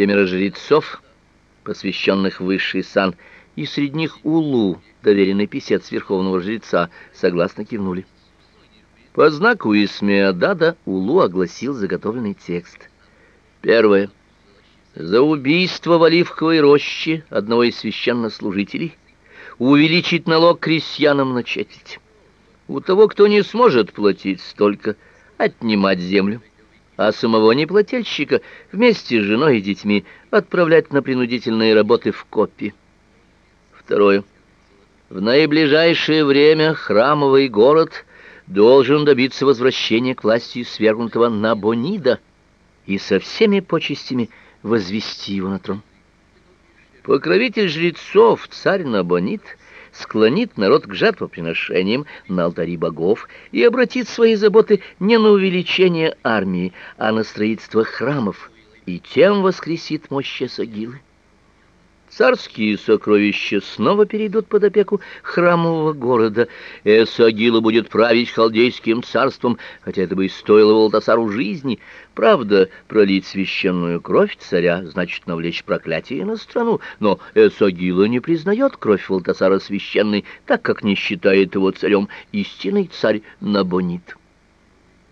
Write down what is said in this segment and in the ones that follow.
Семеро жрецов, посвященных высший сан, и среди них Улу, доверенный писец верховного жреца, согласно кивнули. По знаку Исмеадада Улу огласил заготовленный текст. Первое. За убийство в Оливковой роще одного из священнослужителей увеличить налог крестьянам на четверть. У того, кто не сможет платить столько, отнимать землю, а самого неплательщика вместе с женой и детьми отправлять на принудительные работы в копи. Второе. В наиближайшее время храмовый город должен добиться возвращения к власти свергнутого Набонида и со всеми почестями возвести его на трон. Покровитель жрецов, царь Набонид, склонит народ к жертвоприношениям на алтари богов и обратит свои заботы не на увеличение армии, а на строительство храмов, и тем воскресит мощь Сагилы. Царские сокровища снова перейдут под опеку храмового города. Эсагила будет править халдейским царством, хотя это бы и стоило Валтасару жизни. Правда, пролить священную кровь царя значит навлечь проклятие на страну, но Эсагила не признает кровь Валтасара священной, так как не считает его царем истинный царь Набонит.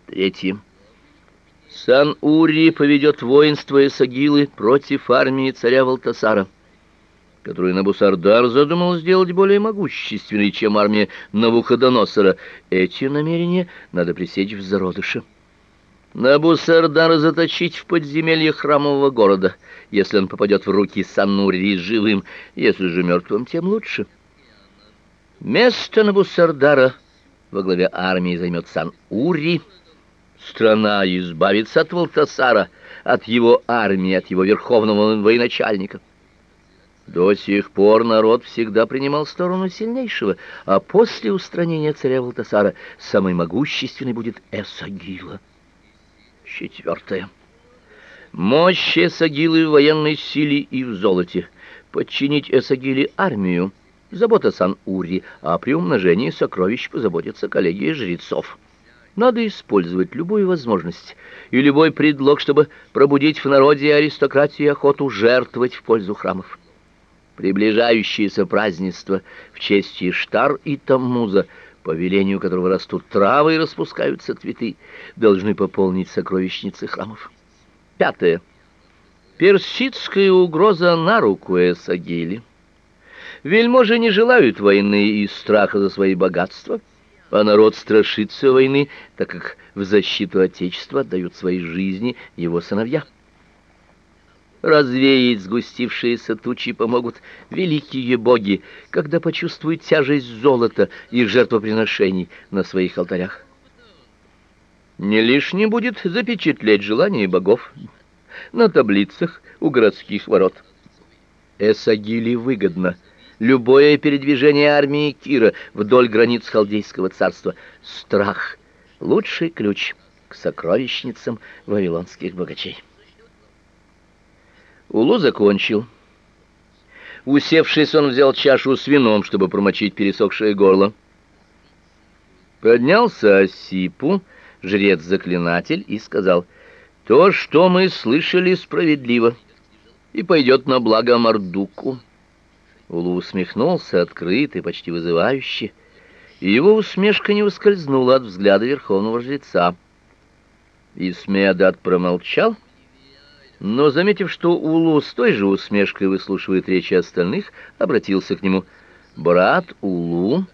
Третье. Сан-Ури поведет воинство Эсагилы против армии царя Валтасара которую Набусардар задумал сделать более могущественной, чем армия Навуходоносора. Эти намерения надо пресечь в зародыше. Набусардара заточить в подземелье храмового города, если он попадет в руки Саннури живым, если же мертвым, тем лучше. Место Набусардара во главе армии займет Сан-Ури. Страна избавится от Валтасара, от его армии, от его верховного военачальника. До сих пор народ всегда принимал сторону сильнейшего, а после устранения царя Валтасара самый могущественный будет Эсагила. Четвертое. Мощь Эсагилы в военной силе и в золоте. Подчинить Эсагиле армию. Забота Сан-Ури, а при умножении сокровищ позаботится коллегия жрецов. Надо использовать любую возможность и любой предлог, чтобы пробудить в народе аристократию охоту жертвовать в пользу храмов приближающееся празднество в честь Иштар и Таммуза, по велению которого растут травы и распускаются цветы, должны пополнить сокровищницы храмов. Пятое. Персидская угроза на руку Эсагили. Вельможи не желают войны из страха за свои богатства, а народ страшится войны, так как в защиту Отечества отдают свои жизни его сыновья. Развеять сгустившиеся тучи помогут великие боги, когда почувствуют тяжесть золота и жертвоприношений на своих алтарях. Не лишне будет запечатлеть желания богов на таблицах у городских ворот. Эсагили выгодно любое передвижение армии Кира вдоль границ халдейского царства. Страх лучший ключ к сокровищницам вавилонских богачей. Улу закончил. Усевшись, он взял чашу с вином, чтобы промочить пересохшее горло. Поднялся Осипу, жрец-заклинатель, и сказал, «То, что мы слышали, справедливо, и пойдет на благо Мардуку». Улу усмехнулся открыто и почти вызывающе, и его усмешка не ускользнула от взгляда верховного жреца. Исмеадат промолчал, — но, заметив, что Улу с той же усмешкой выслушивает речи остальных, обратился к нему. «Брат Улу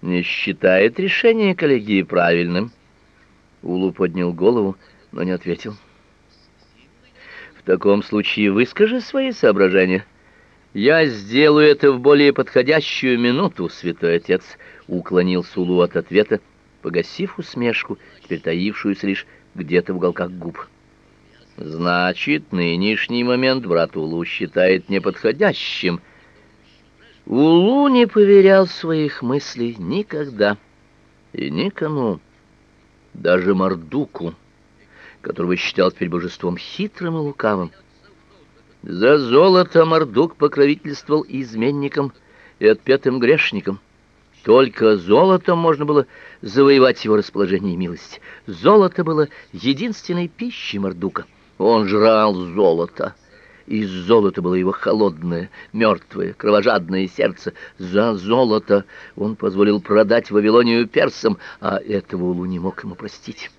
не считает решение коллегии правильным». Улу поднял голову, но не ответил. «В таком случае выскажи свои соображения». «Я сделаю это в более подходящую минуту, святой отец», — уклонился Улу от ответа, погасив усмешку, теперь таившуюся лишь где-то в уголках губ. Значит, нынешний момент брат Улу считает неподходящим. Улу не поверял своих мыслей никогда и никому, даже Мардуку, которого считал теперь божеством хитрым и лукавым. За золото Мардук покровительствовал изменникам и отпетым грешникам. Только золотом можно было завоевать его расположение и милость. Золото было единственной пищей Мардука. Он жрал золото. Из золота было его холодное, мертвое, кровожадное сердце. За золото он позволил продать Вавилонию персам, а этого Улу не мог ему простить.